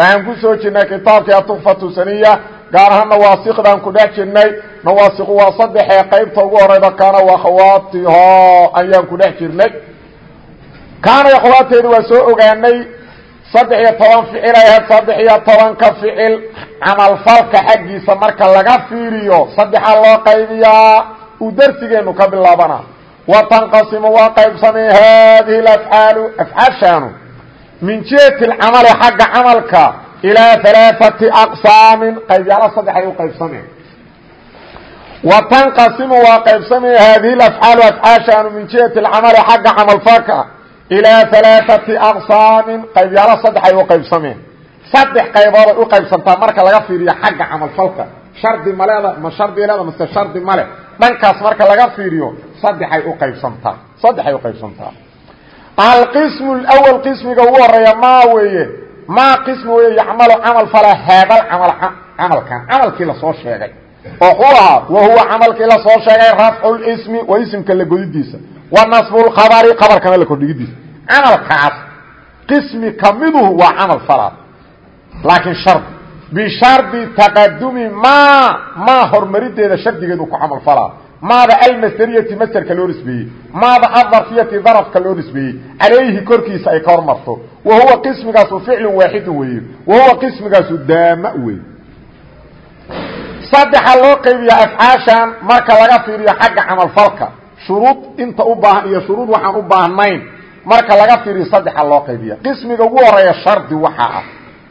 waxaan ku soo jirnay kitaabkii atukfatu saniya gaar ahaan nawaasikdaan ku dhex jirnay. Nawaasiku waa saddexee qaybta ugu horeyda kaana wakhawaatiho ayaan ku dhex jirnay. Kaana akhawaateedi waa soo ogaanay. Saddex iyo toban ficil ay ahayd saddex iyo tobanka ficil. Camalfalka xaggiisa marka laga fiiriyo saddexa loo qaybiyaa uu darsigeenu ka bilaabana wa tanqasimu waa qaybsamay haadihi afcaalu afcaashaanu min jihati camali xagga camalka ilaa alaaati aqsaamin qaybyaalo saddexay u qaybsameen. Wa tanqasimu waa qaybsamay haadihi afcaalu afcaashaanu min jihati camali xagga camalfalka ilaa alaaati aqsaamin qaybyaalo saddexay u qaybsameen. Saddex qaybooday u qaybsantaa marka laga fiiriyo xagga camalfalka. Shardi maleeda ma shardi leeda mase shardi male dhankaas marka laga fiiriyo saddexay u qaybsantaa saddexay u qaybsantaa alqismu lwal qismiga ugu horreeya maa weeye. Maa qismi weeye yacmalu camal fala haadal camal camalkan. Camalkii la soo sheegay. Oo xuu wa huwa camalkii la soo sheegay rafcu lismi waa isimka la godidiisa wa nasbu lkhabari khabarkana la kordhigidiisa. Camalkaas qismi kamiduhu waa camal falaad laakiin shardi bishardi taqadumi maa maa hormarideeda shardigeedu ku camal falaa maada almasderiyati masderka loo nisbeeyey. Maada adarfiyati darafka loo nisbeeyey. Calayhi korkiisa ay ka hormarto. Wa huwa qismigaasu ficlun waaxidun weeye. Wa huwa qismigaasu daama weeye. Saddexa loo qaybiyaa afcaashan marka laga fiiriyo xagga camalfalka. Shuruud inta u baahan iyo shuruud waxaan u baahnayn marka laga fiiriyo saddexa loo qaybiya qismiga ugu horreeya shardi waxaa ah.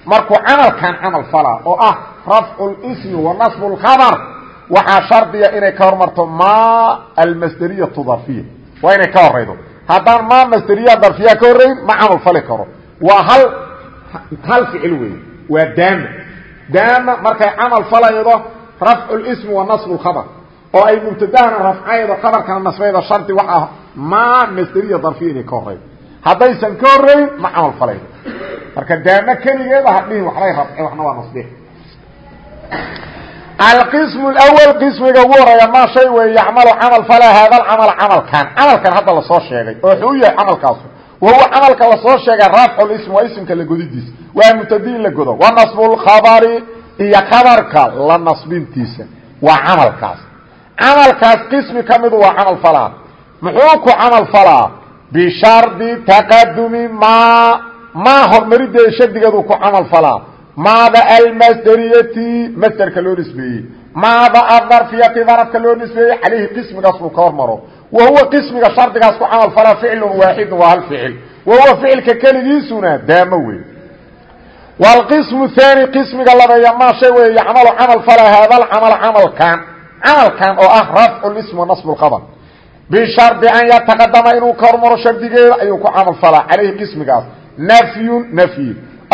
Markuu camalkan camal falaa oo ah rafcu lismi wa nasbu lkhabar waxaa shardiga inay ka hormarto ma almasderiyatu darfiya waa inay ka horaydo haddaan ma masderiya darfiya ka horrayn ma camal fali karo. Waa hal hal ficil wey waa daama. Daama markay camal falaydo rafcu lismi wa lkhabar oo ay mubtadahana rafcaydo khabarkana nasbaydo shardi waxaa ma masderiya darfiya inay ka horaydo haddaysan ka horrayn ma camal falaydo. Marka daama keligeeda hadhihin waxbay rafce waxna waa nasbe alqism اwl qismiga ugu horreeya maa shay wey yacmalu camal falaa haada camal camalkan camalkan hadda la soo sheegay oo wuxuu u yahay camalkaasu wahuwa camalka la soo sheegay raafcu ism waa ismka la godidiisa waa mubtadi in la godo wa naصbu lkhabari iyo kabarka la nasbintiisa waa camalkaas camalkaas qismi ka midu waa camal falaa muxuu ku camal falaa bishardi taqadumi ma maa hormarideeda shadigeedu ku camal falaa maada almasderiyati masderka loo nisbeeyey maada adarfiyati darafka loo nisbeeyey calayhi qismigaas uu ka hormaro wa huwa qismiga shardigaas ku camal fala ficlun waaxidun waa hal ficil wa huwa ficilka keligiisuna daamo wey wlqismu haani qismiga labeeya maa shay weeye yacmalu camal fala haada camal camalkan camalkan oo ah rafcu lism wanasbu lkhabr bishardi an yataqadama inuu ka hormaro shardigeeda ayuu ku camal falaa calayhi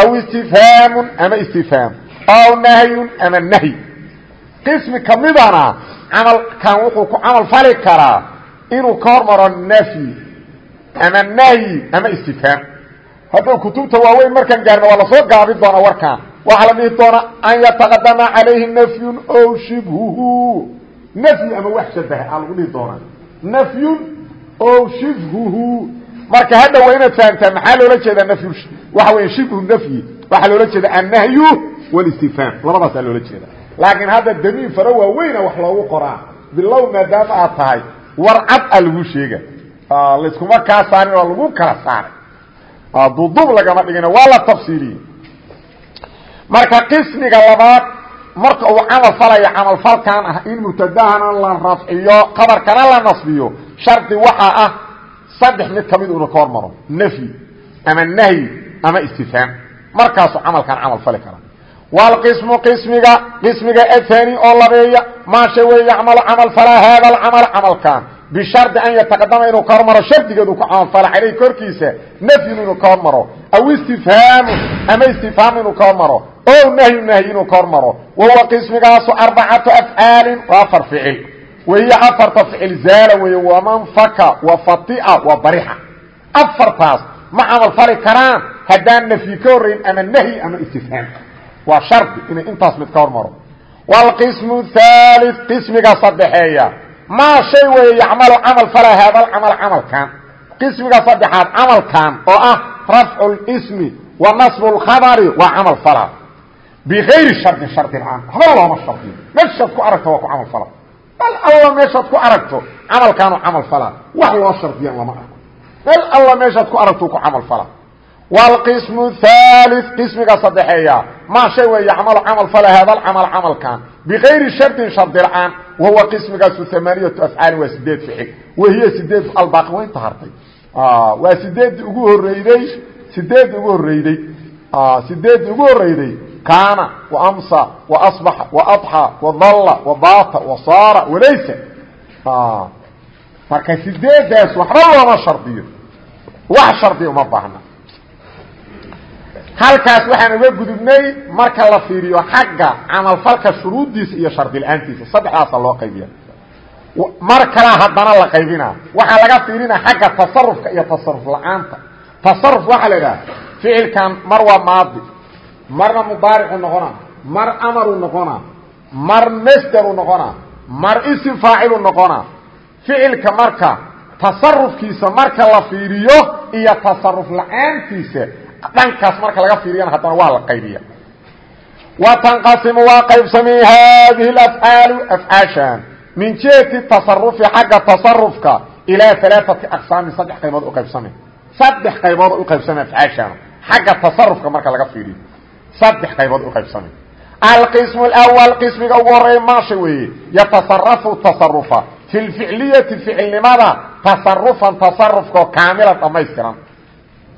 aw istifhaamu ama istifhaam aw nahyun ama nahyi qismi kamidana camalkan wuxuu ku camal fali karaa inuu ka hormaro nafyi ama nahyi ama istifhaam hadda kutubta waaweyn markaan gaarna waa la soo gaabi doonaa warkaan waxaa la dhihi doonaa an yataqadama calayhi nafyun ow shibhuhu nafyi ama wax shabaha aa lagu dhihi doonaa nafyun ow shibhuhu marka hadha waa inaad fahamtaa maxaa loola jeedaa waxa weya shibhu nafyi. Waxaa loola jeeda annahyu walistifhaam. Labadaasaa loola jeeda laakiin hadda damiin fara waaweyna wax loogu qoraa. Bilow maadaama aad tahay war cad a lagu sheega layskuma kaa saarin oo lagu kala saaray. Duduub lagama dhigina waa la tafsiiliyey marka qismiga labaad marka uu camal falayo camalfalkan ah in mubtadahana la rafciyo qabarkana la nasbiyo shardi waxaa ah saddex mid ka mid una ka hormaro nafyi ama nahyi ama istifhaam markaasuu camalkan camal fali kara. Wlqismu qismiga qismiga athani oo labeeya maasha wey yacmalu camal falaa haada alcamal camalkan bishardi an yataqadama inuu ka hormaro shardigeedu ku camalfalo caleyh korkiisa nafyun inuu ka hormaro aw istifhaamu ama istifhaam inuu ka hormaro o nahyu nahyi inuu ka hormaro. Wahuwa qismigaasu arbacatu afcaalin waa afar ficil wey afarta ficil zaala wey waman faka wafaia wa barixa afartaas ma camal fali karaan haddaan nafyi ka horrayn ama nahyi ama istifhaam. Waa shardi inay intaas mid ka hormaro wlqismu haali qismiga saddexeeya. Maa shay wey yacmalu camal fala haadal camal camalkan. Qismiga saddexaad camalkan oo ah rafcu lsmi wa nasbu lkhabari waa camal fala. Biayri shardin shardi la'aan waxba looma shardiyo meel alla meeshaad ku aragto camalkaanu camal falaa. Wax loo shardiyan lama arko. Meel alla meeshaad ku aragto ku camal fala wاlqismu haali qismiga sadexeeya maa shay wey yacmalu camal fala haada camal camalkan bigayri shardin shardi la'aan wahuwa qismigaasu amaaniyatu afcaali waa sideed ficil. Wahiya sideed albaaqi waa inta hartay. Waa sideedii ugu horeyday sideedii ugu horeyday sideedii ugu horeyday kaana waamsa waasbaxa waadxaa wadalla wabaata wasaara walaysa. Ah. Marka sideedaas waxba looma shardiyo. Wax shardiya uma baahna. Halkaas waxaan uga gudubnay marka la fiiriyo xagga camalfalka shuruuddiisa iyo shardila-aantiisa saddexdaasa loo qaybiya mar kalaa haddana la qaybinaa. Waxaa laga fiirinaa xagga tasarufka iyo tasaruf la'aanta. Tasaruf waxaa la idhaha ficilkan mar waa maadi marna mudaaricu noqona mar amaru noqona mar masderu noqona mar isim faacilu noqona. Ficilka marka tasarufkiisa marka la fiiriyo iyo tasaruf la'aantiisa dhankaas marka laga fiiriyana haddana waa la qaybiya wa tanqasimu waa qaybsamay haadihi afcaalu afcaashan min jihati tasarufi xagga tasarufka ilaa alaaati aqsaamin saddex qaybood uqaybsamay saddex qaybood uqaybsamay afcaashan xagga tasarufka marka laga fiiriyo saddex qaybood uqaybsamay alqismu اlأwl qismiga ugu horeeya maasha weeye yatasarafu tasarufa fi lficliyati ficilnimada tasarufan tasarufkao kaamilan dhamaystiran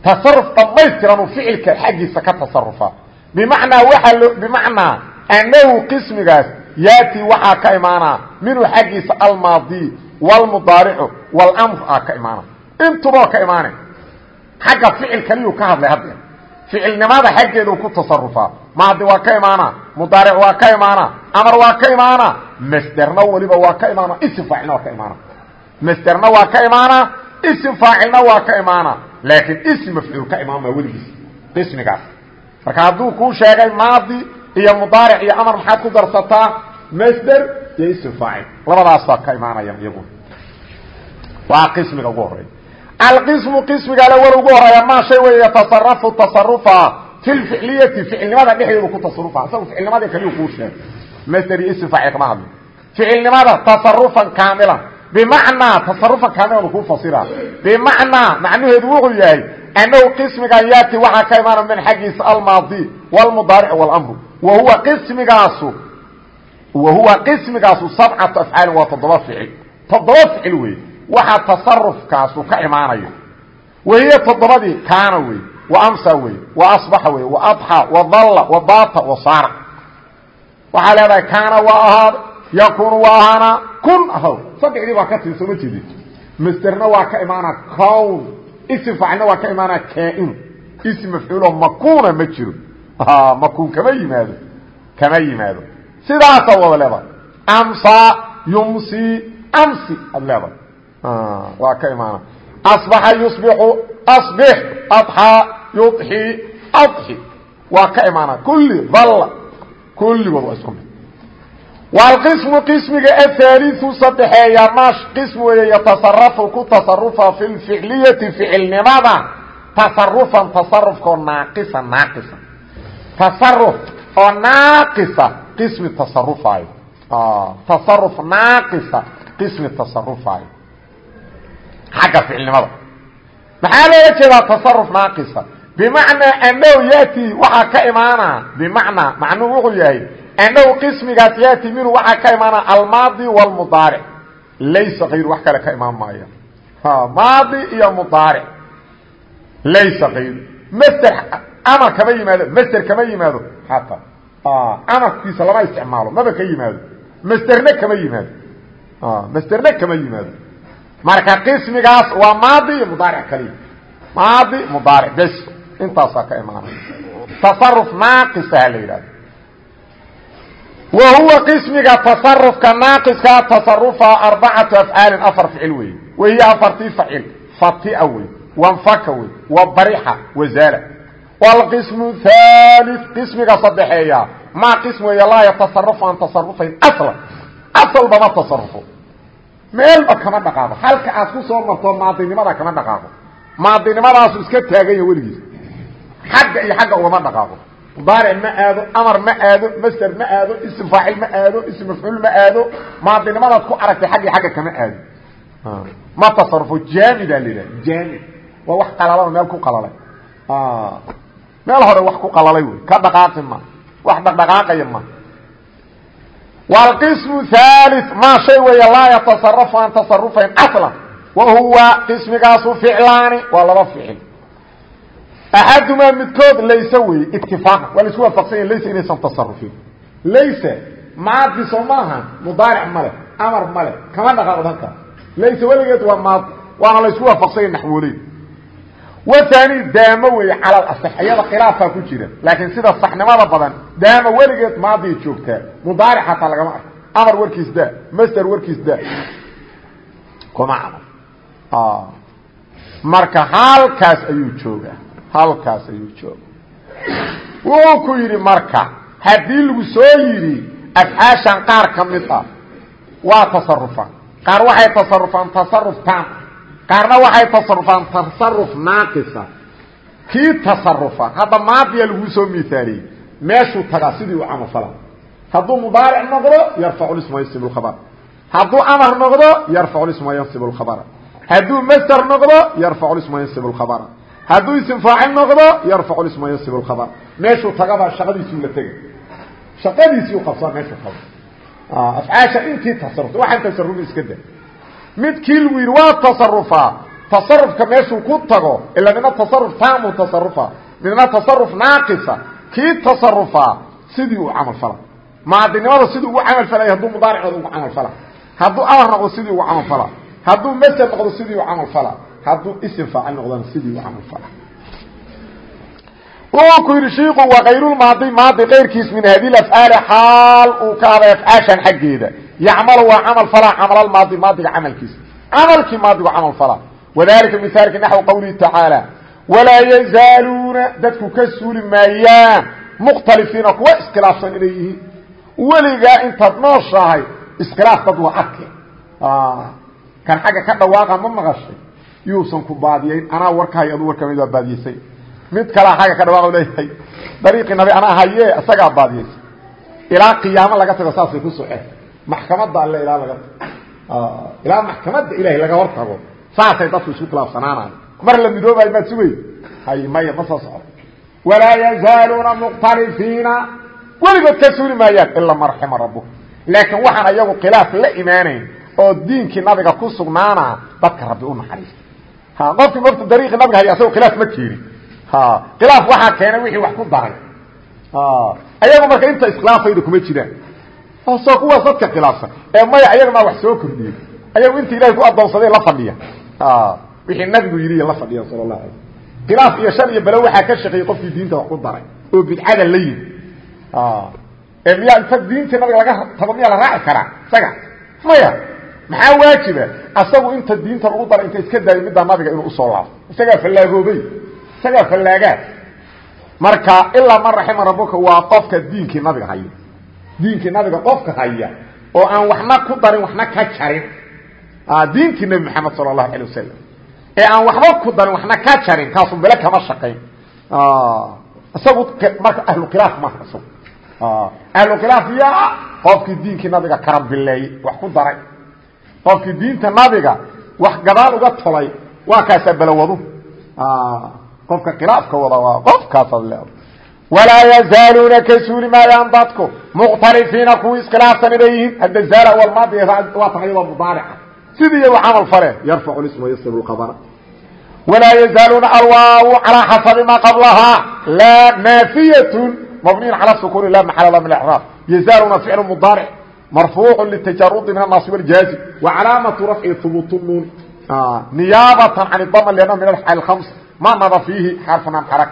tasaruf dhamaystiran uu ficilka xaggiisa ka tasarufa bimacnaa waaa lo bimacnaa annahu qismigaas yaati waxaa ka imaanaa minhu xaggiisa almaadi wاlmudaaricu wاlmr a ka imaana intuboo ka imaana xagga ficil kaliyuu ka hadlay hadde ficilnimada xaggeedu ku tasarufaa maadi waa ka imaana mudaaric waa ka imaana amar waa ka imaana masderna weliba waa ka imaana ism faacilna waa ka imaana. Masderna waa ka imaana ism faacilna waa ka imaana. Laakiin ism mafcuul ka imaanmaa weligiis qismigaas. Marka hadduu kuu sheegay maadi iyo mudaaric iyo amar maxaad ku darsataa masder iyo ism faacil alqismu qismiga alawal ugu horreeya maa shay wey yatasarafu tasarufa fi lficliyati ficilnimada dhexdeedu ku tasarufa isagu ficilnimadii kaliyu kuu sheegay. Masder iyo ism faacil kama hadli. Ficilnimada tasarufan kaamilan bimacnaa tasarufan kaamilan kuu fasira. Bimacnaa macnaheedu wuxuu yahay annahu qismigan yaati waxaa ka imaana min xaggiisa almaadi wlmudaaric wاlamru wa huwa qismigaasu wa huwa qismigaasu sabcatu afcaalin waa toddoba ficil toddoba ficil wey waxaa tasarufkaasu ka imaanayo. Wahiya toddobadii kaana wey wa amsa wey wa asbaxa wey wa adxa wa dalla wa baata wa saara. Waxaa leedahay kaana waa ahaada yakunu waa ahaanaa kun ahow. Saddexdii baa ka jeedid masderna waa ka imaanaa cown ism faacilna waa ka imaanaa kaainu ism mafcuulo makuuna ma jiro. Makuun kama yimaado kama yimaado. Sidaasaa wada leedahay. Amsa yumsi amsi ad waa ka imaana abaxa yubixu abix abxaa yuxii adxi waa ka imaana kulli dalla kulligood waa isku mid waalqismu qismiga ahaaliu saddexeeya maash qism weeye yatasarafu ku tasarufa fi lficliyati ficilnimada tasarufan tasarufkoo naaqisa naaqisa tasaruf oo naaqisa qismi tasarufaayo tasaruf naaqisa qismi tasarufaayo xagga ficilnimada maxaa looga jeedaa tasaruf naaqisa? Bimacnaa annahu yaati waxaa ka imaana bimacnaa macnuhu wuxuu yahay annahu qismigaas yaati minhu waxaa ka imaana almaadi wاlmudaaric laysa kayru wax kale ka imaan maaya maadi iyo mudaaric. Laysa kayru mster amar kama yimaado mster kama yimaado. Xataa amarkiisa lama isticmaalo maba ka yimaado. Msterna kama yimaado. Msterna kama yimaado marka qismigaas waa maadi iyo mudaaric kaliya. Maadi mudaaric bes intaasaa ka imaanaya tasaruf naaqisaha la yidhahdo wa huwa qismiga tasarufka naaqiskaa tasarufa arbacatu afcaalin afar ficil weeye. Wahiya afartii facil fatia wey wanfaka wey wa barixa. Wazaala wlqismu thalith qismiga saddexeeya maa qism weeye laa yatasarufu aan tasarufayn aslan. Asalbama tasarufo meelba kama dhaqaaqo. Halka aad ku soo marto maadinimada kama dhaqaaqo. Maadinimadaasu iska taaganya weligiis. Xagga iyo xagga ugama dhaqaaqo. Mudaaric ma aado amar ma aado masder ma aado ism faacil ma aado ism mafcuul ma aado. Maadinimadaad ku aragtay xagg iyo xagga kama aado. Ma tasarufo jaamidaa la yidhaha jaamid waa wax qalalano meel ku qalalay. Meel hore wax ku qalalay wey. Ka dhaqaaqi ma. Wax dhaqdhaqaaqaya ma wlqismu haali maa shay weeye laa yatasarafu aan tasarufayn aslan. Wa huwa qismigaasu ficlaani waa laba ficil. Axadumaa midkood layse wey itifaaqa waa la isku waafaqsanya layse inaysan tasarufin layse maadi soo maaha mudaaric ma leh amar ma leh kama dhaqaaqdan karo layse weligeed waa maadi waana laysku waafaqsanya naxwooley wani daamo wey cala aصx iyada khilaafaa ku jira. Laakiin sida saxnimada badan daamo weligeed maadiya joogtaa mudaaric hataa lagama arko. Amar warkiis da masder warkiis da kuma camal marka halkaas ayuu joogaa halkaas ayuu jooga wuxuu ku yidhi marka haddii lagu soo yidhi afcaashan qaar ka mid ah waa tasarufaan qaar waxay tasarufaan tasaruf taam qaarna waxay tasarufaan tasaruf naaqisa. Kii tasarufa hadda maadiya laguu soo miaaliyey meeshuu tagaa sidii uu camal fala. Hadduu mudaaric noqdo yarfacu isma yansib khabr hadduu amar noqdo yarfacu isma yansib khabra hadduu masder noqdo yarfacu isma yansib khabra hadduu ism faacil noqdo yarfacu isma yansib khabr meeshuu tagaba shaqadiisuu la tega shaqadiisii qabsaa meeshuu tago afcaasha intii tasarufta waxaan tasaruf iska da midkii lagu yidhi waa tasarufaa tasarufka meeshuu ku tago ila midna tasaruf taamu tasarufa midna tasaruf naaqisa. Kii tasarufaa sidii uu camal fala. Maadinimada sidii ugu camal falaya hadduu mudaaricooda ugu camal fala. Hadduu amar sidii ugu camal fala. Hadduu masder noqdo sidii u camal fala. Hadduu ism faacil noqdona sidii u camal fala. Wuxuu ku yidhi shiiku waa kayrulmaadi maadi kayrkiis min hadi afcaali xaal uu ka haday afcaashan yacmalu waa camal falaa camal maadi maadiga camalkiisa camalkii maadigu camal falaa wadalika misaalki naxwi qawlihi tacaala walaa yazaaluuna dadku ka suuli maayaan mukhtalifiina kuwa iskhilaafsan inay yihiin weligaa intaad nooshahay iskhilaaf dad waa arke kan xagga ka dhawaaqa ma maqashay yuusan ku baadiyayn anaa warkahay adu warkamid waa baadiyeysay mid kalaa xagga ka dhawaaq leeyahay dariiqii nabi anaa haye isagaa baadiyeysay ilaa qiyaamo laga tago saasay ku maxkamadda alle ilaa laga ilaa maxkamadda ilahay laga hor tago saasay dadku isku khilaafsanaanayo mar la midoobayo maad sugay hay maya ma soo soco walaa yazaaluuna mukhtalifiina weligood ka suuli maayaan ilaa ma raxima rabuka laakiin waxaan ayagu khilaaf la imaanayn oo diinkii nabiga ku sugnaana dadka rabbi u naxariista ha qofkii mogta dariiqii nabiga haya asagoo khilaaf ma keenin ha khilaaf waxaa keenay wixii wax ku daray. Ayagu marka inta so kuwaas dadka khilaafsan. Ee maya ayagmaa wax soo kordhiyey ayagu inta ilahay ku adoonsadeen la fadhiya. Wixii nabigu yidhi la fadhiya sal la ala khilaaf iyo shan iyo balo waxaa ka shaqeeyey qofkii diinta wax ku daray oo bidcada la yimi ee miyaa inta diintii nabiga laga tago miyaa la raaci karaa? Isaga maya maxaa waajiba? Asagu inta diinta lagu daray inta iska daayo middaa nabiga inuu u soo laabo isagaa fallaagoobay isagaa fallaagaa. Marka ilaa man raxima rabuka waa qofka diinkii nabiga haya diinkii nabiga qofka haya oo aan waxna ku darin waxna ka jarin. Diinkii nebi maxamed sala allahu alay wasalam ee aan waxba ku darin waxna ka jarin kaasu bele kama shaqayn isagu marka ahlukilaaf maaha isagu ahlukilaaf yaa qofkii diinkii nabiga karabileeyey wax ku daray. Qofkii diinta nabiga wax gadaal uga tolay waa kaasaa belowadu qofka khilaafka wada waa qofkaasaad leeda walaa yazaaluuna ka suuli maayaan dadku mukhtalifiina kuwii iskhilaafsan inay yihiin hadda zaala walmaadi waa tahay iyadoo mudaarica sidii iyagu camal fale yarfacu isma yasibu lkhabara walaa yazaaluuna alwaawu calaa xasabi maa qablahaa laa naafiyatun mabniyin cala sukuuni la maxala la min icraab yazaaluuna ficlu mudaaric marfuucu litajarudi min annaasi waljaazi wa calaamatu rafci hubuutu nuuni niyaabatan can dama lana min alxaal khams ma naba fiihi xarfan an xarag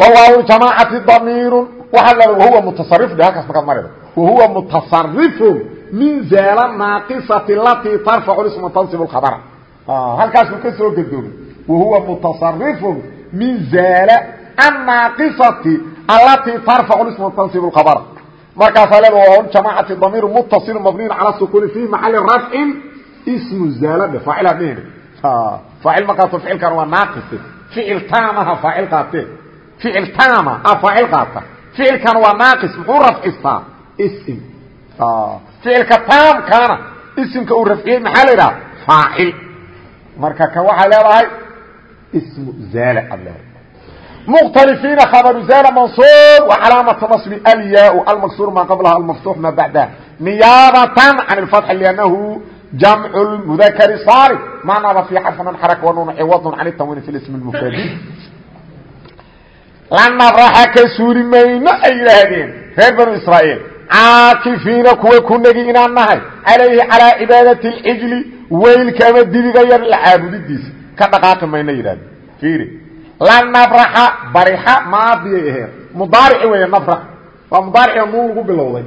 wawaaw jamaacati damiirun waxaa la wahuwa mutasarif de halkaas markaad marayda wahuwa mutasarifun min zaala naaqisati latii tarfacu isma tansib lkhabara halkaasuu ka soo gadoomay wahuwa mutasarifun min zaala annaaqisati allatii tarfacu isma tansib lkhabara markaasaa leeda waa jamaacati damiir muttaصil mabniyin cala sukuni fi maxali rafcin ismu zaalade faacilaa dhihina faacil ma qaato ficilkan waa naaqise ficil taamaha faacil qaatee ficil tanama a faacil qaata ficilkana waa naaqis muxuu rafcistaa ism ficilka taamkana ismka uu rafciyey maxaa la idhaha faacil marka kan waxaa leedahay ismu zaala aad leedahay muqhtalifiina khabaru zaala mansuub wa calaamata nasbi alyaa almaksuur maa qablaha almaftuux maa bacdaha niyaabatan can ilfatxi liannahu jamc lmudakari saalim macnaaba fii xarfi man xaraka wanuuna ciwadun can itamwiini fi ismi lmufradi la nabraxa ka suuli mayno ay yidhaahdeen reer banu israa'iil caakifiina kuwa ku negi inaan nahay calayhi calaa cibaadati alcijli weylka ama dibiga yar la caabudidiisa ka dhaqaaqi mayno yidhahdeen fiiri la nabraxa barixa maadiyay aheed mudaarici weeye nabra waa mudaarici muu lagu bilowday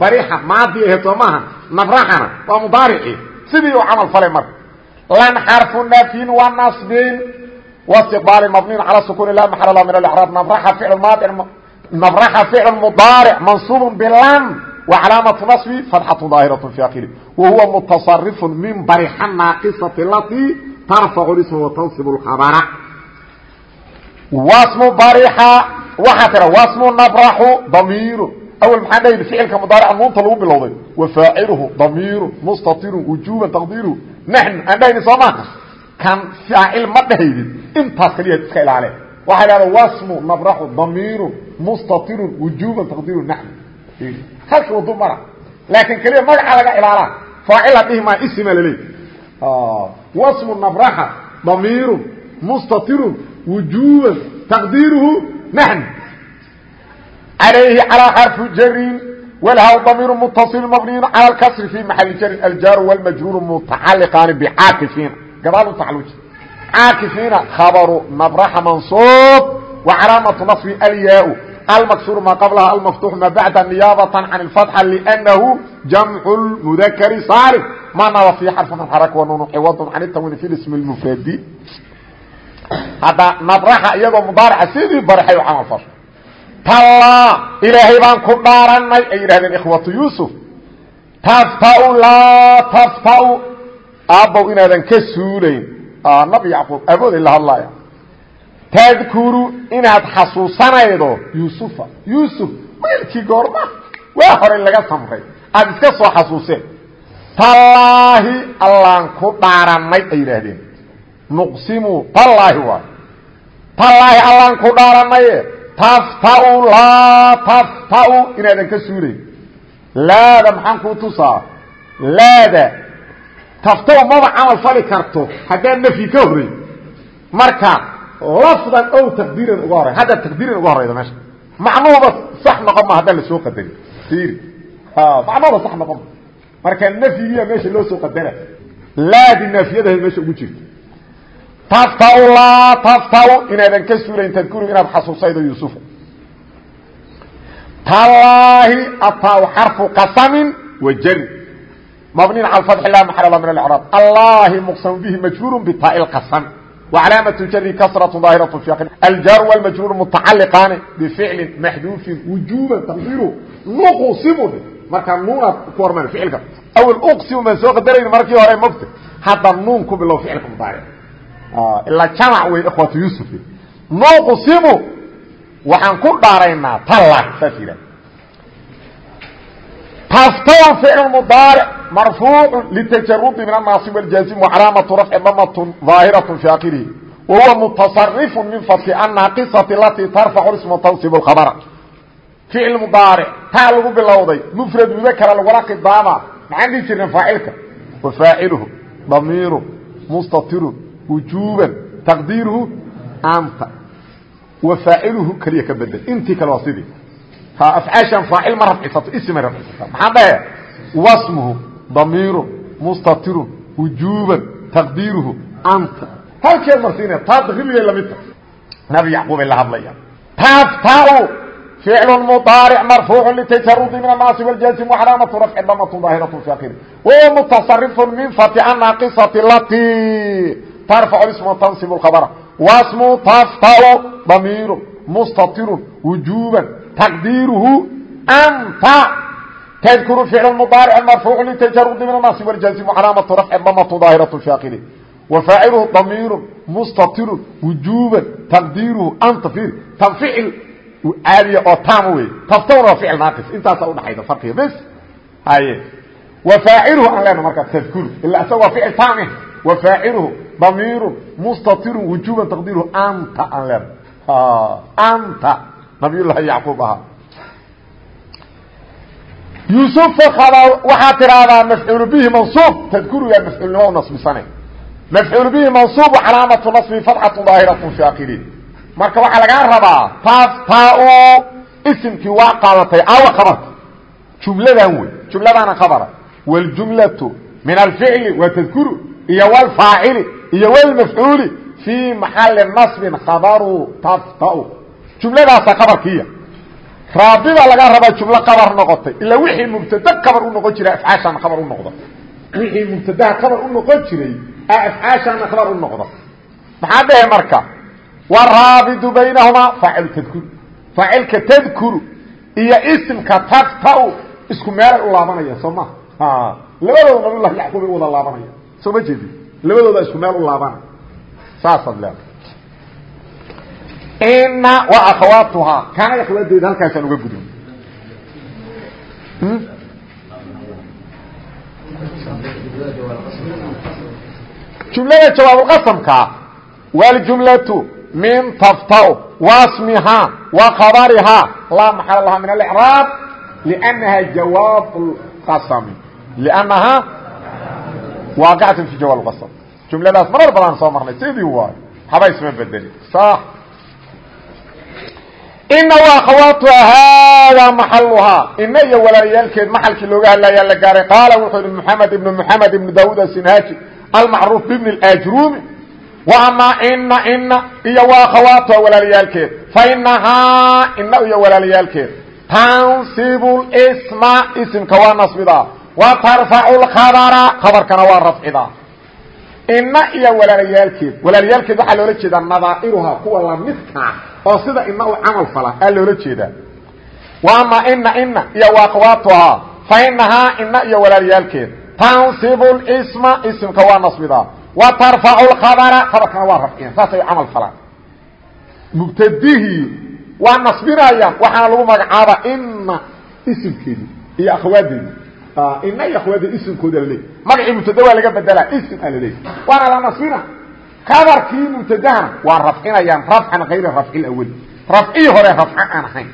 barixa maadiyay aheed soo maaha nabraxana waa mudaarici sidii u camal falay marka maxal lah min alraab nabraxa ficl maadi nabraxa ficl mudaaric mansuub bilan wa calaamatu nasbi fatxatu daahiraة fi akiri wa huwa mutasarifu min barixa naaqisati lati tarfacu isma watansib اkhabra wasmu barixa waxaa wasmu nabraxu damiiru awel maxaa dhahaydi ficilka mudaarica nuunta lagu damiiru mustatirun wujuban taqdiiruhu naxnu aan maaha kan faacil ma dhahaydid intaas kaliya iska ilaale waxay dhahda wasmu nabraxu damiirun mustatirun wujuban taqdiiruhu naxnu halka wadu mara laakiin keliya magaca laga ilaalaa faacila dhihi maa isima laleey wasmu nabraxa damiirun mustatirun wujuba taqdiiruhu naxn calayhi calaa xarfu jarin walhaw damiiru mutaصil mabniyin cala اkasri fi maxali jarin aljaaru wاlmajruuru mutacaliqaani bcaakifiina gabaal tacluuji caakifiina khabaru nabraxa mansuub wa calaamatu nasbi alyaa almaksuru maa qablaha almaftuux maa bacda niyaabatan can اfatxa lأnnahu jamcu mudakari saalim ma naba fii xarfin xaraka wanuunu ciwadun can itawin fi ismi mufradi hadda nabraxa iyagoo mudaaraca sidii barxay u camal fasho tallaa ilaahay baan ku dhaarannay ay yidhahdeen ikhwatu yuusuf taftau laa taftau aabbow inaadan ka suulayn. Nabi yacquub abooday la hadlaya tadkuru inaad xasuusanaydo yuusufa yuusuf wiilkii goorma waa horay laga samray. Aada iska soo xasuuseen. Tallaahi allaan ku dhaaranay ay yidhaahdeen. Nuqsimu tallaahi waay tallaahi allaan ku dhaaranaye taftau laa taftau inaadan ka suulayn. Laada maxaan kuu tusaa? Laada taftau maba camal fali karto. Haddaan nafyi ka horey marka lafdan ow taqdiiran uga horey hadda taqdiiran uga horeyda meesha. Macnuhuba sax noqon ma haddaan la soo qadarin fiiri macnuhuba sax noqon ma marka nafyigiiya meesha loo soo qadara. Laadi naafiyadahay meesha ugu jirta taftau laa taftau inaadan ka suulayn tadkuru inaad xasuusaydo yuusufa tallaahi ataaw xarfu qasamin wa jari mabniin cala fatxi la maxal la min alcraab allahi muqsam bihi majruuru bitaa'i lqasam وcلاaمة jr ksرة ظاahiرة في الjاr والmجrور متacaliqaani بفعli مxduuفi وujuba تqdiru نqsimu markaa nuunaad ku horma ficilka awl qsimu maan soo qadarayni markii hore mogta hadda nuun ku bilow ficilka mudaaric ilaa jamac wey ikhwatu yuusuf nuqsimu waxaan ku dhaaraynaa talla saas yidhah taftaw ficl mudaaric marfuucu litajarudi min annaasib wاljaazim wacalaamatu rafci damatun ظaahiraة fi akhirihi wahuwa mutasarifu min fadki annaaqisati alatii tarfacu isma tansib اkhabra ficil mudaaric taa lagu bilowday mufrad mudakara lagula khidaama maxaan dhihi jirna faacilka wafaaciluhu damiiru mustatiru wujuban taqdiiruhu anta wa faaciluhu keliya ka bedel intii kale waa sidii ha afcaashan faacil ma rafcisato damiiru mustatiru wujuuban taqdiiruhu anta. Halkeed marsiinaya taa damirigay la midta nabi yacquubay la hadlaya taaftaw ficlu mudaaric marfuucu litajarudi min annaasi wاljaasim wacalaamatu rafci damatu daahiratu fi akhiri wa mutasarifu min fatica naaqisati lati. Tarfacu isma tansibu lkhabara wasmu taftaw damiiru mustatiru wujuuban taqdiiruhu anta. tdkuru ficl mdaarc marfuuc ltajarudi min annaasi wاljazm wcalaamatu rafci damatu daahiraة fi akiri وفاacلhu ضميir مsttir وuجوبا تقديirhu anta ir tنفcل caadiya oo tam wey taftawna waa فicل naaqis intaasa udhaxayda farqiga bs haye وفاacilhu aan lena markaa tذkuru ila isaga waa فicل tam وفاacilhu ضميir مsttir وuجوبا تقديirhu anta aan lena anta نabiy لlahi yعقوب ahaa yusufa waxaa tidhaahdaa mafcuul bihi mansuub tadkuriga mafcuulnimo u nasbisane mafcuul bihi mansuub calaamatu nasbi fatxatu daahiratun fi akirihi marka waxaa lagaa rabaa taas taa u isimkii waa qaadatay aawa khabarka jumladan wey jumladaana khabara. Waljumlatu min alficli wa tadkuru iyo wlfaacili iyo wlmafcuuli fii maxali nasbin khabaru taas ta jumladaasa khabarkiiya raabida lagaa rabaa jumlo kabar noqotay ilaa wixii mubtada kabar u noqon jiray afcaashana kabar u noqda wixii mubtadaha kabar u noqon jiray afcaashana khabar u noqdo. Maxaa dhehe marka? Waraabidu baynahumaa faacilu tadkuru faacilka tadkuru iyo isimka taftau isku meelay u laabanayaan soo maha labadooda nabilah yacquub wada laabanayaan soo ma jeedin? Labadooda isku meel u laabanay saasaad leedahay wa akhawaatuhaa kaana akhawaadeeda halkaasaan uga gudin jumlada jawaabulqasamka waljumlatu min taftau wasmihaa wa khabarihaa laa maxala laha min alicraab lnaha jawaab qasami lnahaa waaqicatan fi jawaab qasam jumladaas marar badan soo marnay. Sidii waayo haba isma bedeli sax ina wakhawaatuha haadaa maxaluhaa ina iyo walaalayaalkeed maxalkii looga hadlayaa la gaaray. Qaala wuxuu ihi maxamed ibnu maxamed ibnu daawuud asinhaaji almacruuf bibni اajruumi ama ina ina iyo wakhawaatuha walaalayaalkeed fainahaa ina iyo walaalayaalkeed tansibu sma isimka waa nasbidaa. Wa tarfacu lkhabara khabarkana waa rafcidaa. Ina iyo walaalayaalkeed walaalayaalkeed waxaa loola jeedaa nadaa'iruhaa kuwa lamidkaa oo sida ina u camal fala aa loola jeedaa. Waama ina ina iyo waaqwaatuhaa fa inahaa ina iyo walaalyaalkeed tansibu isma isimka waa nasbidaa. Wa tarfacu lkhabara khabarkana waa rafciyaan saasay camal falaan mubtadihii waa nasbinayaan waxaana lagu magacaabaa ina isimkeedii iyo akhwaadeedii ina iyo akhwaadeedi isimkooda laleey magacii mubtada waa laga bedelaa ism aa laleey waana la khabarkii mubtadahana waa rafcinayaan rafcan kayra rafci اawli rafcii hore rafco aan ahayn.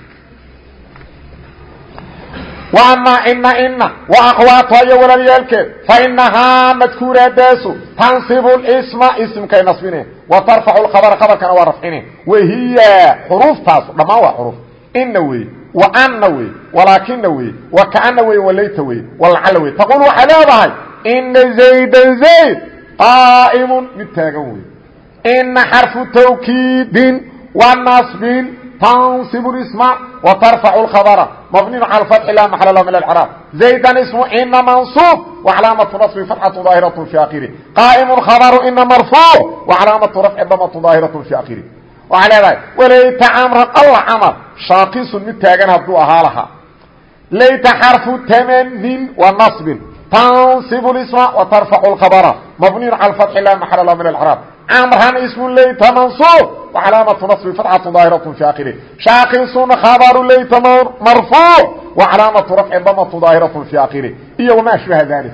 Ama ina ina waakwaatuha iyo walaalyaalkeed fainahaa madkuuraadaasu tansibu sma ismkay nasbine. Wa tarfacu khabra khabarkana waa rafcine. Wahiya xuruuftaas dhammaan waa xuruuf. Ina wey wa ana wey walaakina wey wa kaana wey walayta wey walacala wey. Taquul waxay leedahay ina zaydan zayd qaa'imun mid taagan wey ina xarfu tawkiidin wa nasbin tansibu isma wa tarfacu lkhabara mabniin cala fatxi laa maxala lahu min alcraab zaydan ismu ina mansuub wacalaamatu nasbi fatxatu daahiratu fi akhiri qaa'imun khabaru ina marfuuc wacalaamatu rafci damatu daahiratu fi akhiri waxaa leedahay walayta camran alla camar shaaqisun mid taagan hadduu ahaa lahaa layta xarfu tamanin wa nasbin تنصب الاسم وترفع الخبر مبني على الفتح لا محل له من الاعراب mrhan ism layta mansuub وcalaamaةu naصbi fatxaة daahiraة fi akhirih shaakisun khabaru layta marfuuc وcalaamaةu rafci damatu daahiraة fi akhirih iyo wama ashbaha dalik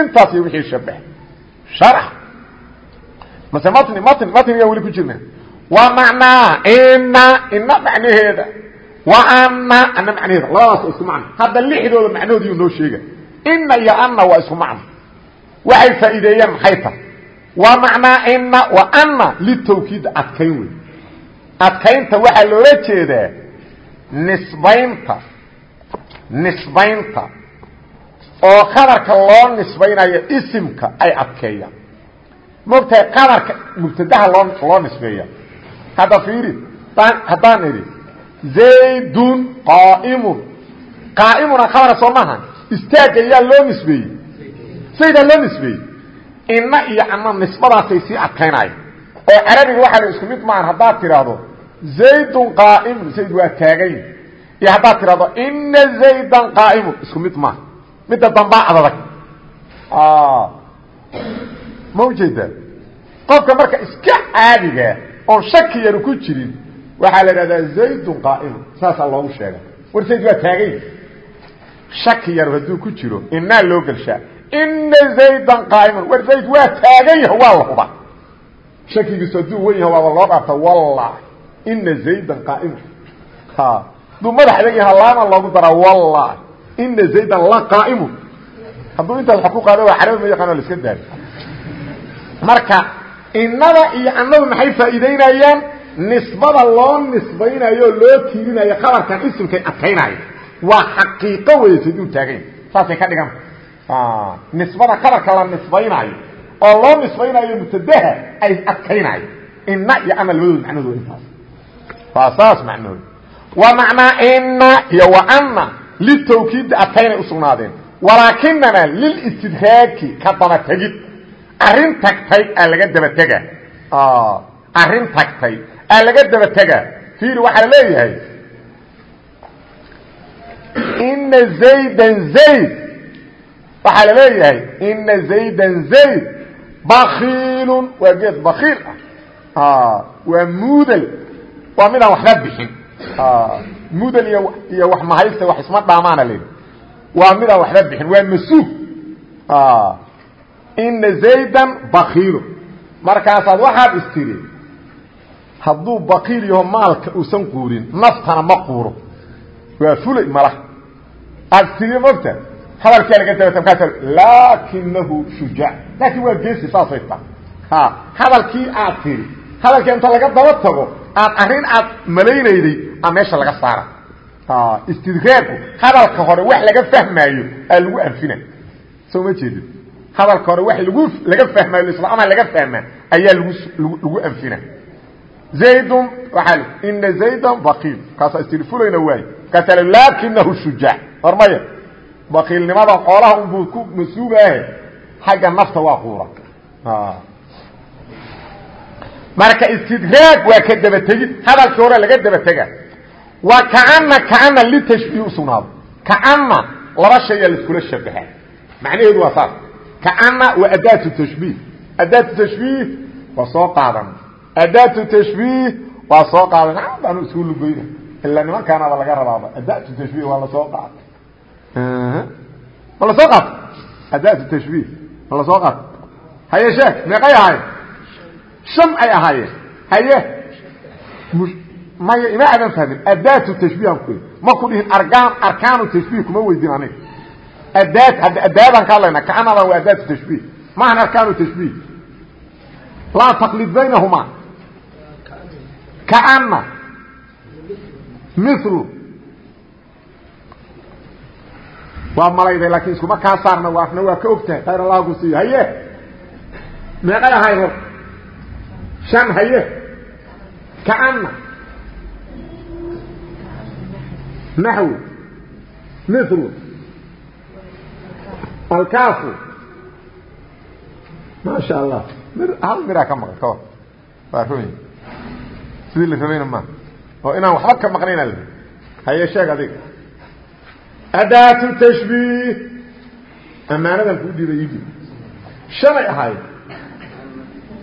intaas iyo wixii shabah sharx mase matni matn matniga weli ku jirna wa macnaa ina ina macnaheeda wa ana ana macnaheeda labadaas isku macno hadda lixdooda macnahoodiyu noo sheega ina iyo ana waa isku macno waxay faa'iideeyeen maxay tahay waa macnaa ina wa ana litawkiid adkayn wey adkaynta waxaa loola jeedaa nisbaynta nisbaynta. Oo qadarka loo nisbaynayo isimka ay adkeeyaan. Mogtahay qadarka mubtadaha loo loo nisbeeya. Hadda fiiri haddaan istaagga yaa loo nisbeeyey. Zaydaa loo nisbeeyey. Inna iyo ama nisbadaasay sii adkaynaya oo carabiga waxaa la isku mid maahan haddaad tidhaahdo zaydun qaa'imun zayd waa taagayn. Iyo haddaad tidhahdo ina zaydan qaa'imun isku mid maaha midda dambaa adadag ma u jeedaa qofka marka iska caadigaa oon shaki yaru ku jirin waxaa la idhahdaa zaydun qaa'imun. Saasaa loogu sheega war zayd waa taagayn shaki yar hadduu ku jiro inaa loo gelshaa. Ina zaydan qaa'imun war zayd waa taagan yaha waa la huba shakigiisu hadduu wen yaha waaba loo dhaarta wallahi ina zaydan qaa'imun hadduu madax adag yaha laama loogu daraa wallahi ina zaydan la qaa'imun hadduu intaas wax ku qaado waa carabi ma yaqaan la iska daari marka innada iyo annadu maxay faa'iideynayaan nisbada loo nisbaynayo o loo tiirinayo khabarkan isimkay adkaynaayo waa xaqiiqo wey sayduu taaganya saasay ka dhigan nisbada khabarka la nisbaynaayo oo loo nisbaynayo mubtadaha ay adkaynaayo ina iyo ama labadood macnahooda intaas waa saas macnahooda wa macnaa ina iyo wa ana litawkiidi adkaynay usugnaadeen walaakinana lilistidraaki ka daba tegid arrin tagtay aa laga daba tega. Arrin tagtay aa laga daba tega. Fiiri waxaa leeyahay ina zaydan zayd. Waxaa la leeyahay ina zaydan zayd. Bakiilun waa geed bakiil ah. Waa mudel waa midaan waxba bixin. Mudel iyo iyo wax mahaysta wax isma dhaamaana leehi waa midaan waxba bixin waa masuug ina zaydan bakiilun markaasaad waxaad istiri hadduu bakiil yaho maalka uusan quurin naftana ma quuro waa fulay mala aad tiri mogta hadalkaa laga dabata markaas laakinahu shujaac laakiin waa geesi saasay tahay. Ha hadalkii aad tiri hadalka inta laga daba tago aad arrin aad malaynayday a meesha laga saara. Istidraagu hadalka hore wax laga fahmaayo aa lagu anfina. Soo ma jeedin? Hadalka hore wax lagu laga fahmaayo islaama laga fahmaa ayaa lagu lagu anfina. Zaydun waaa ina zaydan baqiil. Kaasa istirfulayna waay kaasa laakinahu shujaac war maya bakiilnimada xoolaha unbuu ku masuugaahe xagga nafta waa quura. Marka istidraag waa ka dabategid hadalkii hore laga dabatega wa kaana kaana litashbiih usugnaado kaana laba shaya laiskula shabaha macnaheedu waa saas. Kaana waa adaatu tashbiih. Adaatu tashbiih waa soo qaadan. Adaatu tashbiih waa soo qaadan. Baanu isku lugoyna ilaa nimankaanaba laga rabaaba. Adaatu tashbiih waa la soo qaatay. Ma la soo qaato adaatu tashbiih ma la soo qaato haye sheek meeqay ahaayeen? Shan ay ahaayeen. Haye. Maya ima aadan fahmin. Adaatu tashbiihan ku ma ku dhihin arkaan arkaanu tashbiih kuma weydin aniga. Adaat hadda adaadaan ka hadlayna kaanadan waa adaatu tashbiih. Maahan arkaanu tashbiih. Laa taqlid baynahuma. Kaana milu waa malayday laakiin iskuma kaa saarna waafna waa ka ogtahay. Khayr allah ku siiyo haye! Meeqay ahayd hor shan haye. Kaana naxw. Milu alkaafu. Maa sha allah hal miraa ka maqan? Kawar waa roy sidii la rabayna ma oo inaan waxba ka maqnayna haye sheeg adiga. Adaatu tashbiih. Ammaanadan kuu dhiibay idib shalay ahayd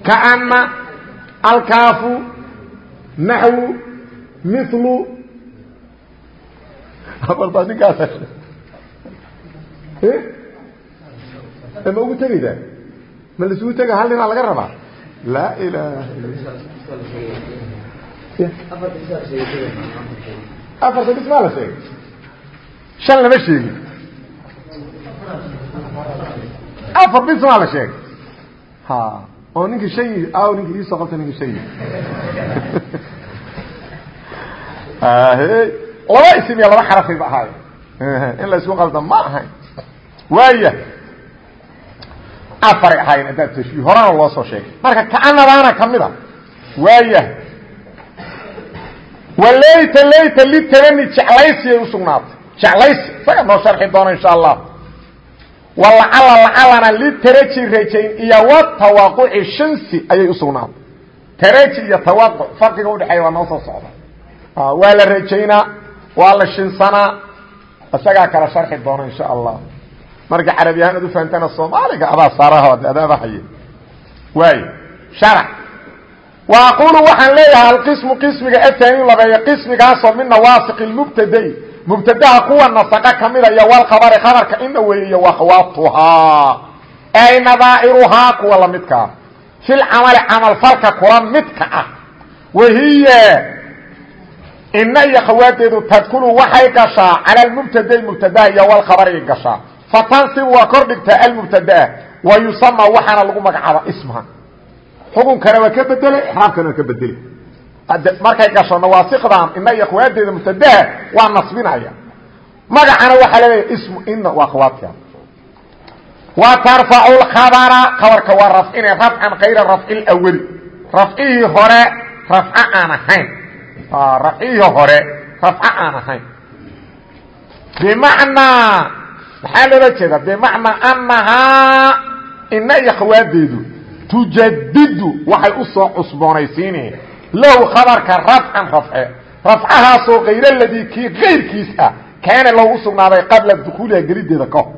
kaana alkaafu naxwu milu abartaa ninkaas ma ugu tegaydaa? Ma laisugu tega hal ninaa laga rabaa? Laa ilaha afarta bis maa la sheegay shan lama sheegin afar bis maa la sheegay ha oo ninkii shan aw ninkii iisoo qabta ninkii shan yi laba isim iyo laba xarafayba ahaayo in la isku qalda ma ahayn waaya afaray ahaayeen haddaad tashbiih horana loo soo sheegay marka kaanadaana ka mid a waaya walayta layta litabani jeclaysiyay usugnaatay jeclaysi. Isaga noo sharxi doona insha allah. Walacala lacalana litaraji rajayn iyo watawaaquci shansi ayay usugnaatay taraji iyo tawaaquc farqiga udhexeeya waa noo soo socda. Waa la rajaynaa waa la shinsanaa isagaa kala sharxi doona insha allah. Marka carabi ahaan ad ufahamtana soomaaliga adaa saaraha adaaba haye. Waay sharax wa aqulu waxaan leeyahay alqismu qismiga atani labeeya qismigaasoo min nawaasiq mubtadai mubtadaha kuwa nasaqa kamida iyo walkhabari khabarka ina weeyiyo wakhwaatuhaa ay nadaa'iruhaa kuwa lamidkaa fil camali camalfalka kula midka ah. Wahiya ina iyo khawaadeedu tadkulu waxay gashaa cala lmubtadai mubtadaha iyo walkhabari gashaa. Fatansibu waa kor dhigtaa almubtadaa. Wa yusama waxaana xukunkana waa ka bedelay ixraabkana waa ka bedelay markay gasho nawaasikdan ina iyo akhwaadeeda mubtadaha waa nasbinaya. Magacana waxaa leedahay ismu ina waa akhwaadka wa tarfacu lkhabara khabarka waa rafcine rafcan kayra rafci lwali rafcihii hore rafco aan ahayn. Rafcihii hore rafco aan ahayn. Bimacnaa maxaa loola jeeda bimacnaa anahaa ina iyo khawaadeedu tujadidu waxay u soo cusboonaysiineen lahu khabarka rafcan rafce. Rafcahaasoo kayr ladii kii kayrkiis ah kaana loogu sugnaaday qabla dukuuliha gelideeda kahor